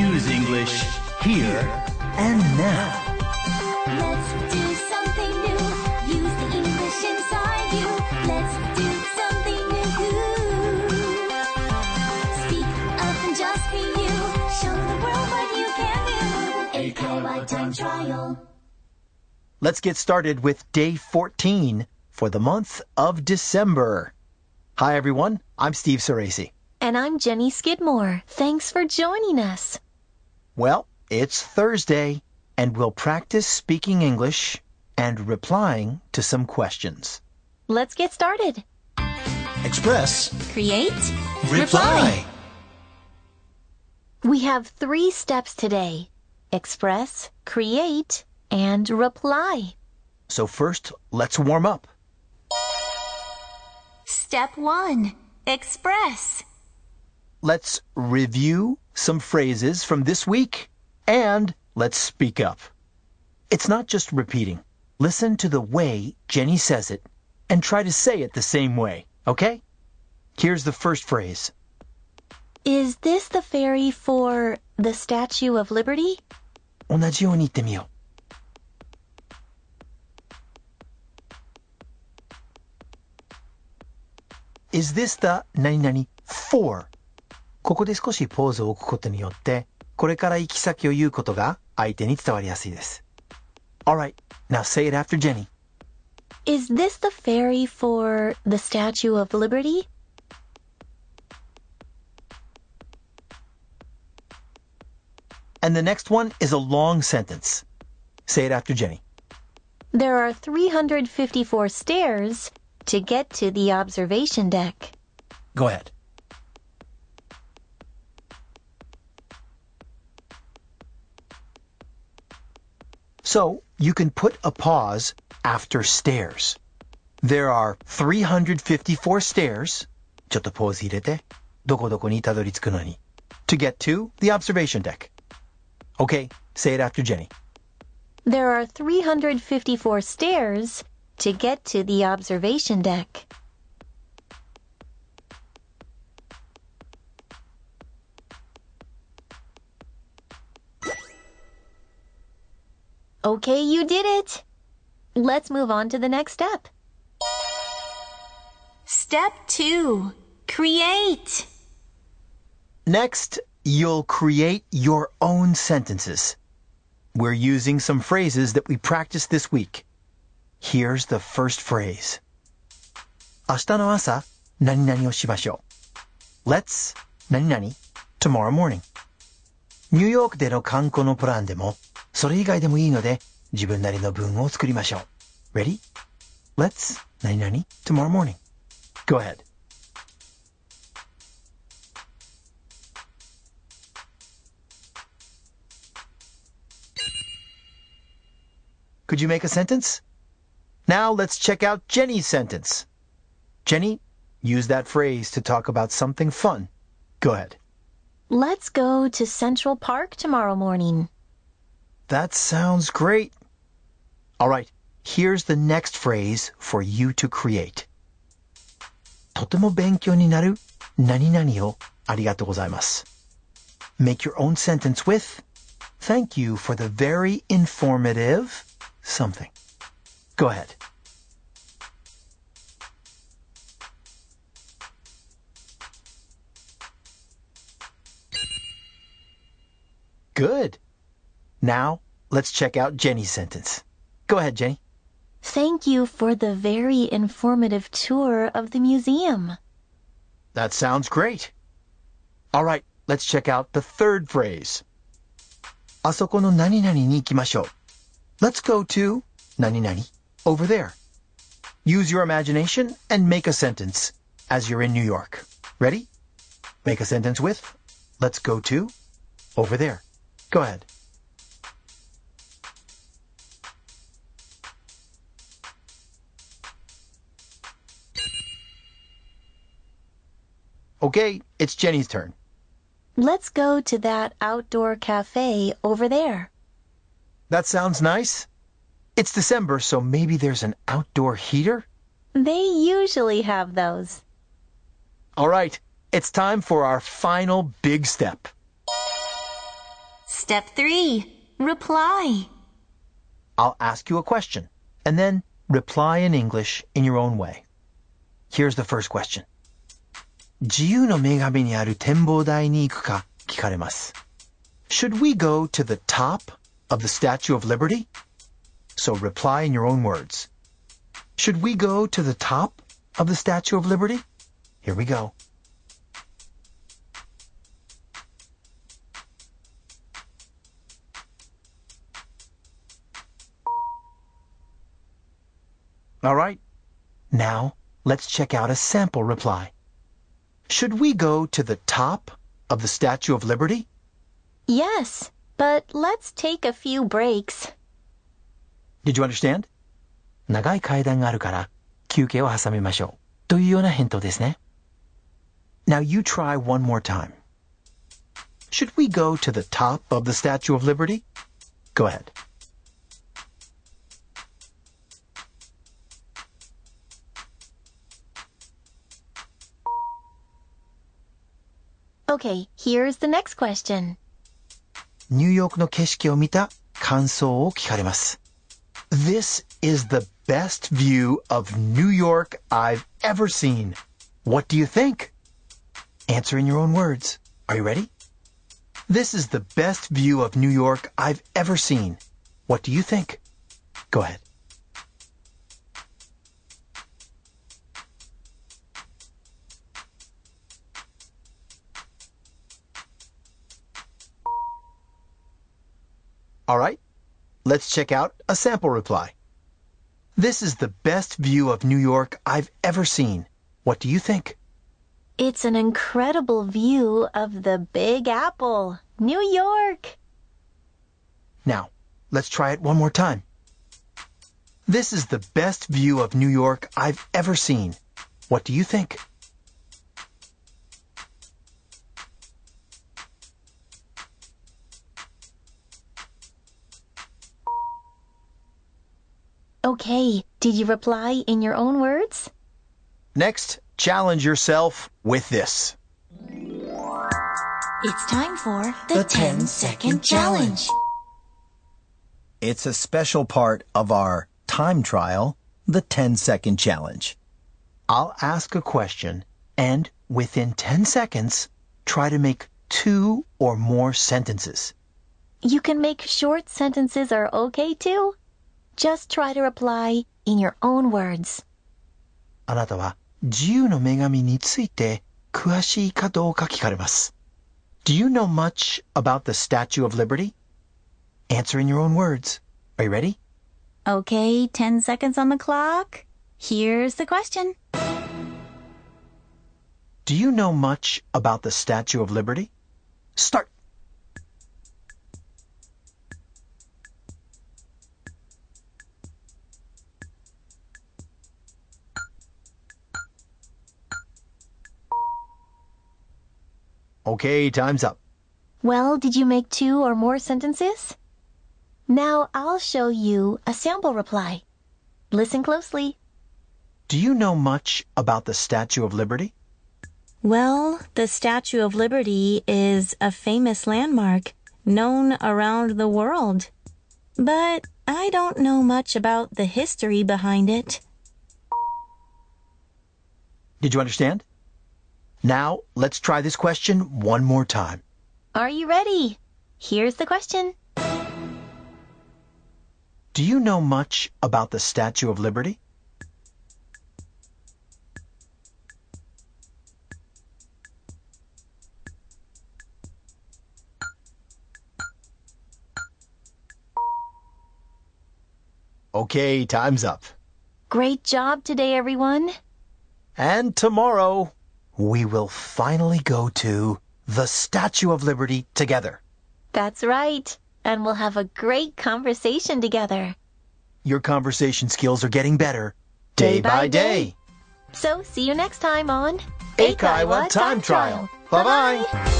use English here and now. Let's do something new. Use the English inside you. Let's do something new. Speak up and just be you. Show the world what you can do. Eikaiwa time trial. Let's get started with day 14 for the month of December. Hi, everyone. I'm Steve Soresi. And I'm Jenny Skidmore. Thanks for joining us. Well, it's Thursday, and we'll practice speaking English and replying to some questions. Let's get started. Express. Create. Reply. We have three steps today express, create, and reply. So, first, let's warm up. Step one express. Let's review some phrases from this week and let's speak up. It's not just repeating. Listen to the way Jenny says it and try to say it the same way, okay? Here's the first phrase. Is this the ferry for the Statue of Liberty? 同じように言ってみよう。Is this the 何々 for? ここで少しポーズを置くことによって、これから行き先を言うことが相手に伝わりやすいです。Alright, now say it after Jenny. Is this the ferry for the Statue of Liberty? And the next one is a long sentence. Say it after Jenny. There are 354 stairs to get to the observation deck. Go ahead. So you can put a pause after stairs. There are 354 stairs. ちょっとポーズ入れて、どこどこにたどり着くのに。To get to the observation deck. Okay, say it after Jenny. There are 354 stairs to get to the observation deck. Okay, you did it. Let's move on to the next step. Step 2. Create. Next, you'll create your own sentences. We're using some phrases that we practiced this week. Here's the first phrase. 明日の朝、何々をしましょう。Let's 何々 tomorrow morning. ニューヨークでの観光のプランでも、 それ以外でもいいので、自分なりの文を作りましょう。Ready? Let's 何々 tomorrow morning. Go ahead. Could you make a sentence? Now let's check out Jenny's sentence. Jenny, use that phrase to talk about something fun. Go ahead. Let's go to Central Park tomorrow morning. That sounds great. All right, here's the next phrase for you to create. とても勉強になる何々をありがとうございます。Make your own sentence with Thank you for the very informative something. Go ahead. Good. Now, let's check out Jenny's sentence. Go ahead, Jenny. Thank you for the very informative tour of the museum. That sounds great. All right, let's check out the third phrase. あそこの何々に行きましょう。Let's go to 何々 over there. Use your imagination and make a sentence as you're in New York. Ready? Make a sentence with Let's go to over there. Go ahead. Okay, it's Jenny's turn. Let's go to that outdoor cafe over there. That sounds nice. It's December, so maybe there's an outdoor heater? They usually have those. All right, it's time for our final big step. Step 3. Reply. I'll ask you a question and then reply in English in your own way. Here's the first question. 自由の女神にある展望台に行くか聞かれます。Should we go to the top of the Statue of Liberty? So reply in your own words. Should we go to the top of the Statue of Liberty? Here we go. All right. Now, let's check out a sample reply. Should we go to the top of the Statue of Liberty? Yes, but let's take a few breaks. Did you understand? 長い階段があるから休憩を挟みましょう。というような返答ですね。Now you try one more time. Should we go to the top of the Statue of Liberty? Go ahead. Okay, here's the next question. ニューヨークの景色を見た感想を聞かれます。This is the best view of New York I've ever seen. What do you think? Answer in your own words. Are you ready? This is the best view of New York I've ever seen. What do you think? Go ahead. Let's check out a sample reply. This is the best view of New York I've ever seen. What do you think? It's an incredible view of the Big Apple, New York. Now, let's try it one more time. This is the best view of New York I've ever seen. What do you think? Okay, did you reply in your own words? Next, challenge yourself with this. It's time for the 10 second challenge. It's a special part of our time trial, the 10 second challenge. I'll ask a question, and within 10 seconds, try to make two or more sentences. You can make short sentences are okay too. Just try to reply in your own words. あなたは自由の女神について詳しいかどうか聞かれます。Do you know much about the Statue of Liberty? Answer in your own words. Are you ready? Okay, 10 seconds on the clock. Here's the question. Do you know much about the Statue of Liberty? Start. Okay, time's up. Well, did you make two or more sentences? Now I'll show you a sample reply. Listen closely. Do you know much about the Statue of Liberty? Well, the Statue of Liberty is a famous landmark known around the world. But I don't know much about the history behind it. Did you understand? Now, let's try this question one more time. Are you ready? Here's the question. Do you know much about the Statue of Liberty? Okay, time's up. Great job today, everyone. And tomorrow, we will finally go to the Statue of Liberty together. That's right. And we'll have a great conversation together. Your conversation skills are getting better day, Day by by day. day. So see you next time on Eikaiwa Time Trial. Bye-bye. Bye-bye.